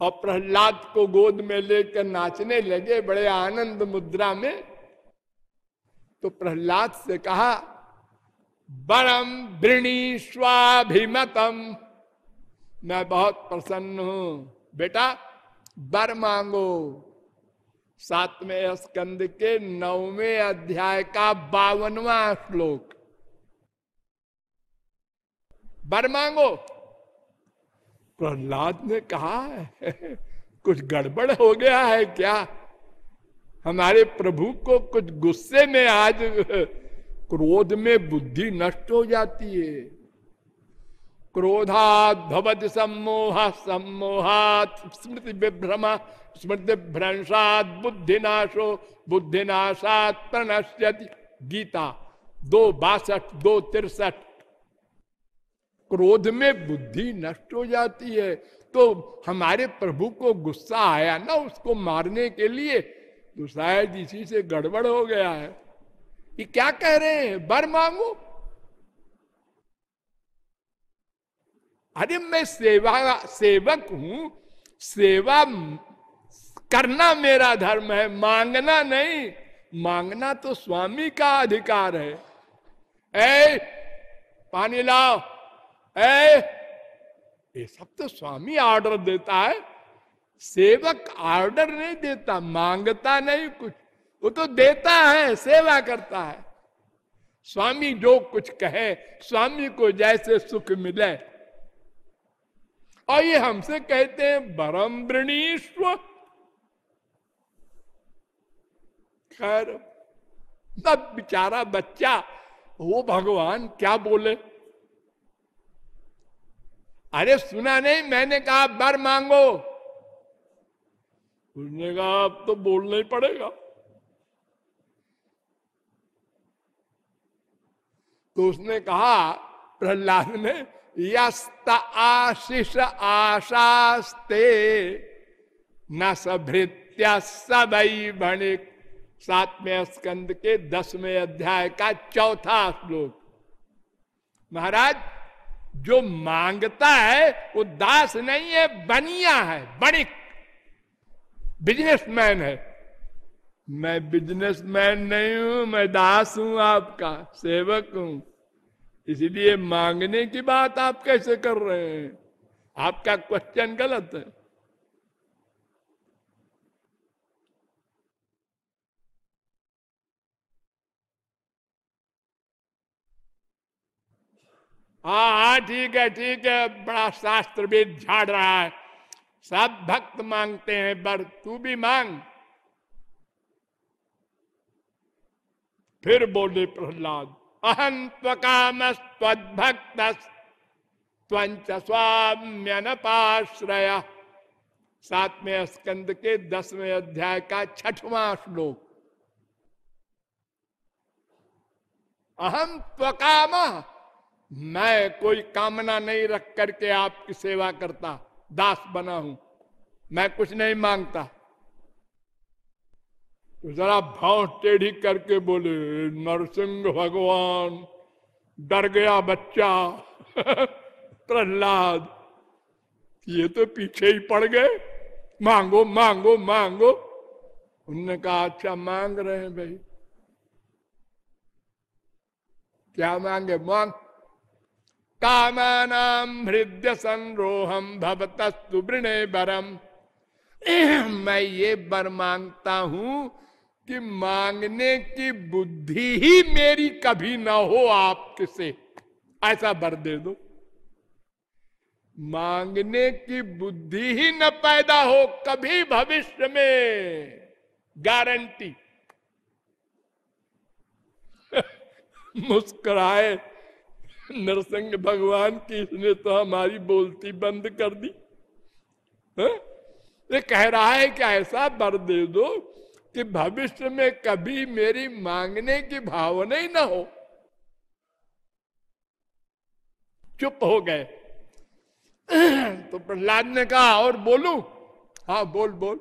और प्रहलाद को गोद में लेकर नाचने लगे बड़े आनंद मुद्रा में तो प्रहलाद से कहा बरम वृणी स्वाभिमतम मैं बहुत प्रसन्न हूँ। बेटा, बर मांगो। सातवें स्कंद के नौवें अध्याय का बावनवा श्लोक। बर मांगो। प्रहलाद ने कहा, कुछ गड़बड़ हो गया है क्या? हमारे प्रभु को कुछ गुस्से में आज क्रोध में बुद्धि नष्ट हो जाती है। क्रोधात भवत सम्मोह सम्मोहात स्मृति विभ्रमा स्मृति भ्रंशात बुद्धिनाशो, बुद्धिनाशात प्रणश्यति। गीता दो बासठ, दो तिरसठ। क्रोध में बुद्धि नष्ट हो जाती है। तो हमारे प्रभु को गुस्सा आया ना उसको मारने के लिए? तो शायद इसी से गड़बड़ हो गया है। ये क्या कह रहे हैं? बर मांगो। अरे मैं सेवा सेवक हूँ। सेवा करना मेरा धर्म है मांगना नहीं। मांगना तो स्वामी का अधिकार है। ए पानी लाओ। ए, ये सब तो स्वामी ऑर्डर देता है। सेवक ऑर्डर नहीं देता, माँगता नहीं कुछ। वो तो देता है, सेवा करता है। स्वामी जो कुछ कहे, स्वामी को जैसे सुख मिले। और ये हमसे कहते हैं बरम वृणीश्व, खैर, तब बेचारा बच्चा, वो भगवान क्या बोले? अरे सुना नहीं, मैंने कहा, बर मांगो। उसने कहा अब तो बोलना ही पड़ेगा। तो उसने कहा, प्रहलाद ने, यस्त आशीष आशास्ते, न सभृत्या सबई भणिक सातवें स्कंद के दसवें अध्याय का चौथा श्लोक। महाराज, जो माँगता है, वो दास नहीं है, बनिया है बणिक बिजनेसमैन है। मैं बिजनेसमैन नहीं हूँ, मैं दास हूँ, आपका सेवक हूँ। इसलिए मांगने की बात आप कैसे कर रहे हैं? आपका क्वेश्चन गलत है। हाँ हाँ ठीक है ठीक है। बड़ा शास्त्र भी झाड़ रहा है। सब भक्त मांगते हैं बर तू भी मांग। फिर बोले प्रहलाद, अहं त्वकाम स्वद्भक्त त्वंच स्वाम्यनपाश्रय। सातवें स्कंद के दसवें अध्याय का छठवां श्लोक। अहम त्वकाम, मैं कोई कामना नहीं रख करके आपकी सेवा करता। दास बना हूँ। मैं कुछ नहीं माँगता। तो जरा भाव टेढ़ी करके बोले, नरसिंह भगवान, डर गया बच्चा। प्रहलाद, ये तो पीछे ही पड़ गए। मांगो मांगो मांगो। उनने कहा अच्छा मांग रहे हैं भाई। क्या मांगे? मांग कामानाम हृदय संरोहम भवतस्तु वृणे बरम मैं ये बर माँगता हूँ कि मांगने की बुद्धि ही मेरी कभी ना हो आपसे। ऐसा बर दे दो। मांगने की बुद्धि ही न पैदा हो कभी भविष्य में। गारंटी। मुस्कुराए। नरसिंह भगवान की इसने तो हमारी बोलती बंद कर दी। है? ये कह रहा है कि ऐसा बर दे दो कि भविष्य में कभी मेरी मांगने की भावना ही ना हो। चुप हो गए। तो प्रहलाद ने कहा, और बोलू? हाँ बोल बोल.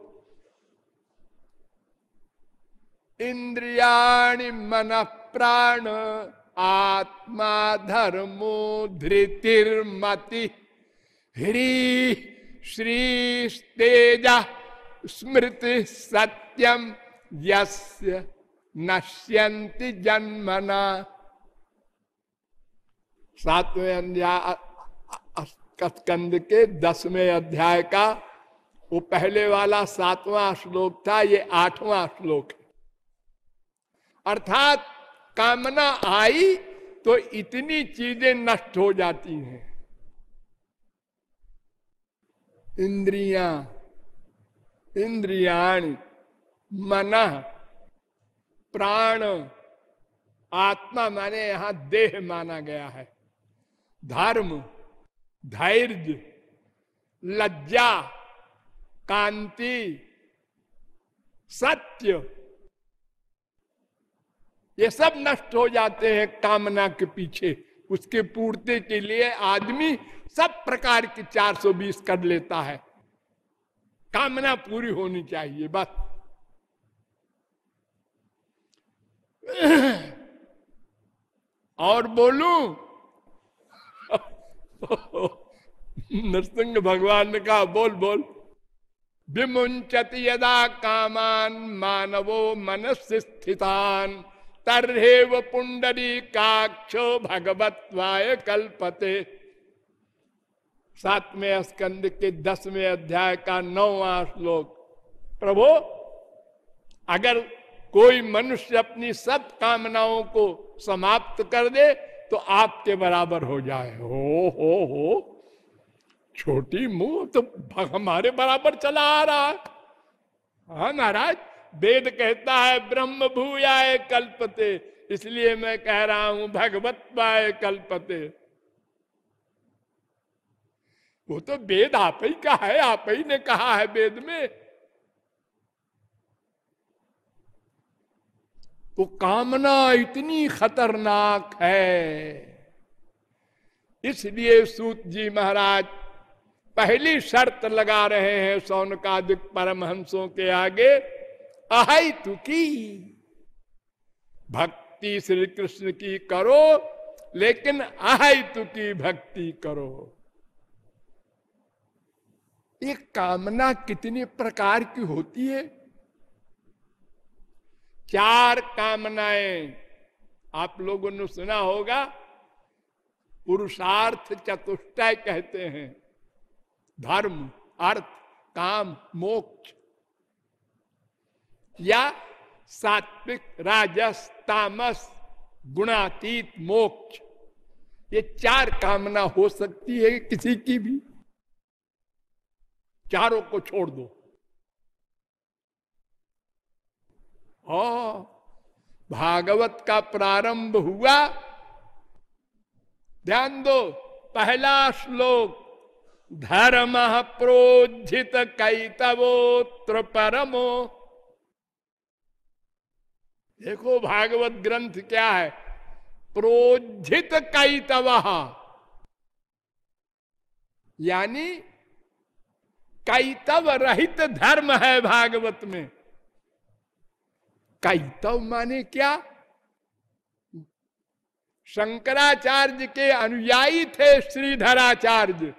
इंद्रियाणि मन प्राण आत्मा धर्मो धृतिर्मति ह्री श्री तेज स्मृति सत्यम यस्य नश्यंति जन्मना। सातवें अध्याय स्कंद के दसवें अध्याय का वो पहले वाला सातवां श्लोक था, ये आठवां श्लोक अर्थात कामना आई तो इतनी चीज़ें नष्ट हो जाती हैं। इंद्रिया, इंद्रियाणी, मन, प्राण, आत्मा माने यहाँ देह माना गया है। धर्म, धैर्य, लज्जा, कांति, सत्य ये सब नष्ट हो जाते हैं कामना के पीछे। उसके पूर्ति के लिए आदमी सब प्रकार की 420 कर लेता है। कामना पूरी होनी चाहिए, बस। और बोलू, नरसिंह भगवान ने कहा, बोल बोल। विमुंचत यदा कामान मानवो मनस्य स्थितान। तरहेव पुंडरी काक्षो भगवत्वाय कल्पते। सातवें स्कंद के दसवें अध्याय का नौवा श्लोक, प्रभु, अगर कोई मनुष्य अपनी सब कामनाओं को समाप्त कर दे तो आपके बराबर हो जाए। हो हो हो, छोटी मुँह तो हमारे बराबर चला आ रहा है। हाँ महाराज वेद कहता है, ब्रह्म भूयाय कल्पते। इसलिए मैं कह रहा हूँ, भगवत पाए कल्पते। वो तो वेद आप ही का है, आप ही ने कहा है वेद में। तो कामना इतनी खतरनाक है। इसलिए सूत जी महाराज, पहली शर्त लगा रहे हैं सौनकादिक परमहंसों के आगे अहि की भक्ति श्री कृष्ण की करो, लेकिन अहितु की भक्ति करो। ये कामना कितने प्रकार की होती है? चार कामनाएँ, आप लोगों ने सुना होगा। पुरुषार्थ चतुष्टय कहते हैं। धर्म, अर्थ, काम, मोक्ष। या सात्विक राजस तामस गुणातीत मोक्ष। ये चार कामना हो सकती है किसी की भी। चारों को छोड़ दो। हाँ, भागवत का प्रारंभ हुआ। ध्यान दो पहला श्लोक धर्म प्रोज्जित कैतवोत्र परमो। देखो भागवत ग्रंथ क्या है? प्रोज्जित कैतव। यानी कैतव रहित धर्म है भागवत में। कैतव माने क्या? शंकराचार्य के अनुयायी थे श्रीधराचार्य।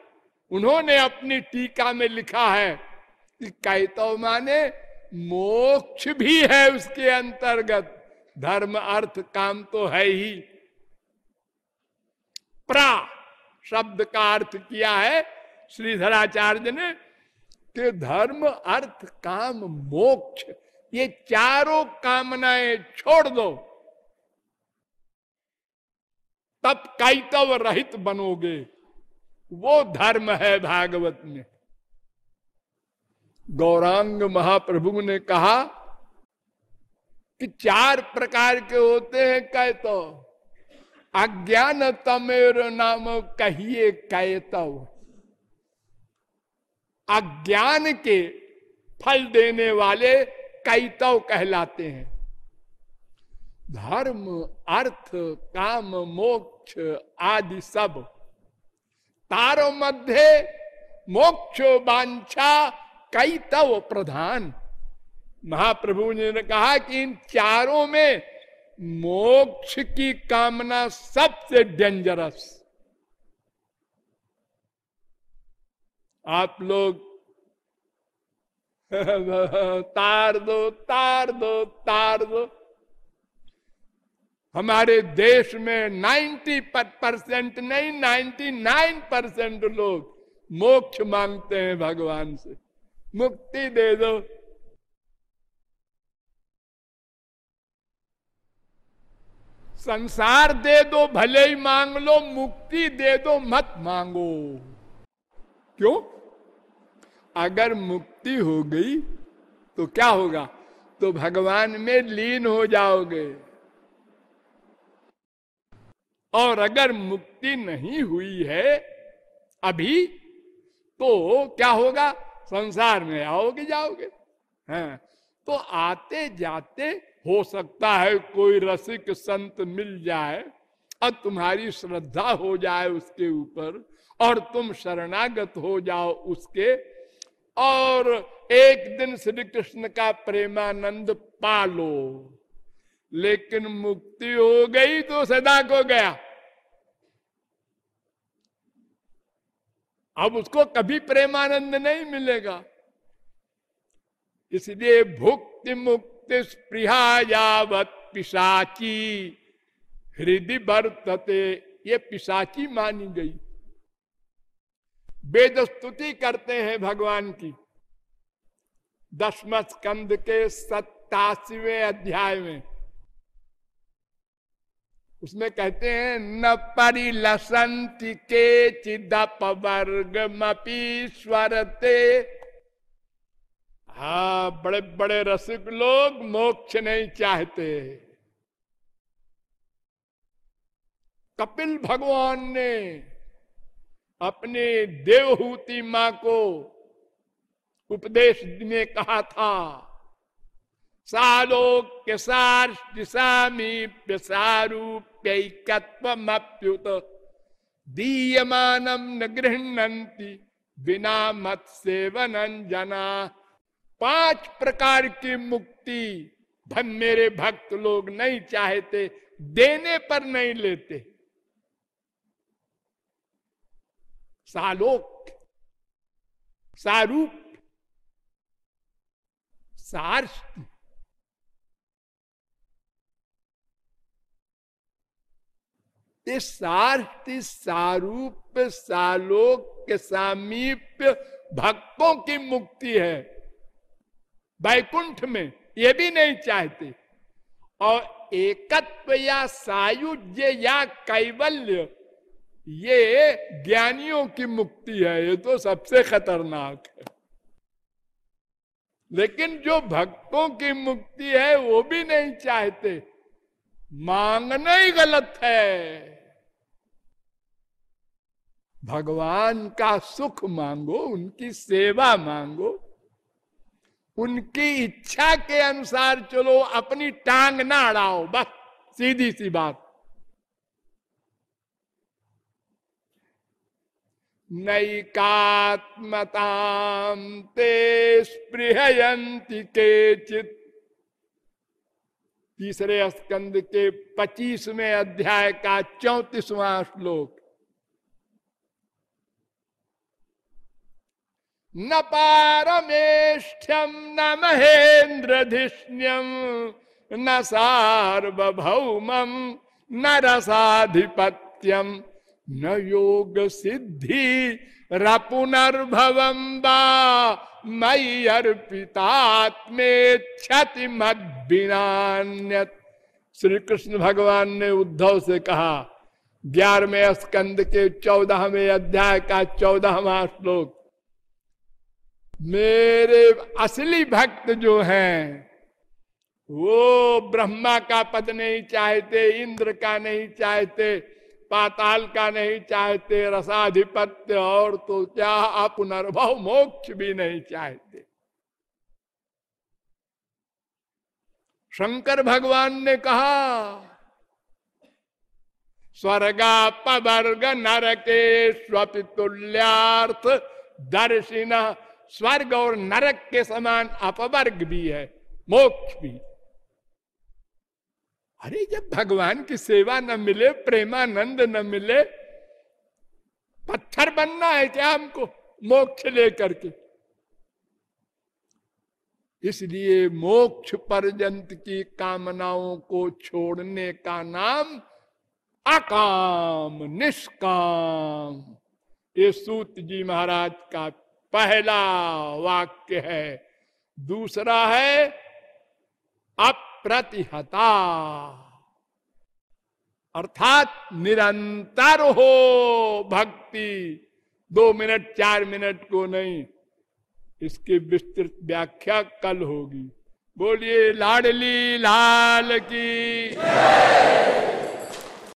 उन्होंने अपनी टीका में लिखा है कि कैतव माने मोक्ष भी है उसके अंतर्गत। धर्म अर्थ काम तो है ही। प्रा शब्द का अर्थ किया है श्रीधराचार्य ने कि धर्म अर्थ काम मोक्ष। ये चारों कामनाएँ छोड़ दो। तब कैतव रहित बनोगे। वो धर्म है भागवत में। गौरांग महाप्रभु ने कहा कि चार प्रकार के होते हैं कैतव अज्ञान तमेर नाम कहिए कैतव अज्ञान के फल देने वाले कैतव कहलाते हैं। धर्म, अर्थ, काम, मोक्ष आदि सब। तारो मध्य मोक्ष वांछा कैतव प्रधान। महाप्रभु जी ने कहा कि इन चारों में मोक्ष की कामना सबसे डेंजरस आप लोग तार दो तार दो तार दो। हमारे देश में 90 परसेंट नहीं 99 परसेंट लोग मोक्ष मांगते हैं भगवान से। मुक्ति दे दो। संसार दे दो, भले ही मांग लो, मुक्ति दे दो, मत मांगो। क्यों? अगर मुक्ति हो गई तो क्या होगा? तो भगवान में लीन हो जाओगे। और अगर मुक्ति नहीं हुई है अभी तो क्या होगा? संसार में आओगे, जाओगे। हैं तो आते जाते हो सकता है कोई रसिक संत मिल जाए, और तुम्हारी श्रद्धा हो जाए उसके ऊपर, और तुम शरणागत हो जाओ उसके। और एक दिन श्री कृष्ण का प्रेमानंद पालो, लेकिन मुक्ति हो गई तो सदा को गया। अब उसको कभी प्रेमानंद नहीं मिलेगा। इसलिए भुक्ति मुक्ति स्पृहा यावत पिशाची। हृदय बरतते ये पिशाची मानी गई। वेद स्तुति करते हैं भगवान की। दसम स्कंद के सत सत्तासीवें अध्याय में उसमें कहते हैं, न परिलसंति के चिदप वर्ग मपीश्वरते हा बड़े बड़े रसिक लोग मोक्ष नहीं चाहते। कपिल भगवान ने अपने देवहूति माँ को उपदेश में कहा था सालोक्य सामीप्य सारूप्यकत्वप्युत दीयमानम न गृहती बिना मत सेवन जना। पाँच प्रकार की मुक्ति धन मेरे भक्त लोग नहीं चाहते, देने पर नहीं लेते। सालोक, सारूप सार्थी सारूप सालोक के सामीप्य भक्तों की मुक्ति है। वैकुंठ में ये भी नहीं चाहते। और एकत्व या सायुज्य या कैवल्य, ये ज्ञानियों की मुक्ति है, ये तो सबसे खतरनाक है। लेकिन जो भक्तों की मुक्ति है, वो भी नहीं चाहते। मांगना ही गलत है। भगवान का सुख मांगो, उनकी सेवा मांगो। उनकी इच्छा के अनुसार चलो, अपनी टांग ना अड़ाओ, बस सीधी सी बात। नैकात्मताम ते स्पृहयंती के चित तीसरे स्कंद के पच्चीसवें अध्याय का चौतीसवां श्लोक। न पारमेष्ठ्यम न महेन्द्रधिष्ण्यम न सार्वभौमम न रसाधिपत्यम न योग सिद्धि रपुनर्भवम मई अर्पितात्मे क्षति मत श्री कृष्ण भगवान ने उद्धव से कहा, ग्यारहवें स्कंद के चौदहवें अध्याय का चौदहवा श्लोक मेरे असली भक्त जो हैं, वो ब्रह्मा का पद नहीं चाहते, इंद्र का नहीं चाहते, पाताल का नहीं चाहते, रसाधिपत्य और तो क्या अपनर्भव मोक्ष भी नहीं चाहते। शंकर भगवान ने कहा, स्वर्गा पवर्ग नरके स्वपितुल्यार्थ दर्शिन स्वर्ग और नरक के समान अपवर्ग भी है, मोक्ष भी। अरे, जब भगवान की सेवा न मिले, प्रेमानंद न मिले, पत्थर बनना है क्या हमको मोक्ष लेकर के? इसलिए मोक्ष पर्यंत की कामनाओं को छोड़ने का नाम अकाम, निष्काम। ये सूत जी महाराज का पहला वाक्य है। दूसरा है, अप्रतिहता। अर्थात निरंतर हो भक्ति। दो मिनट, चार मिनट को नहीं, इसकी विस्तृत व्याख्या कल होगी। बोलिए, लाडली लाल की।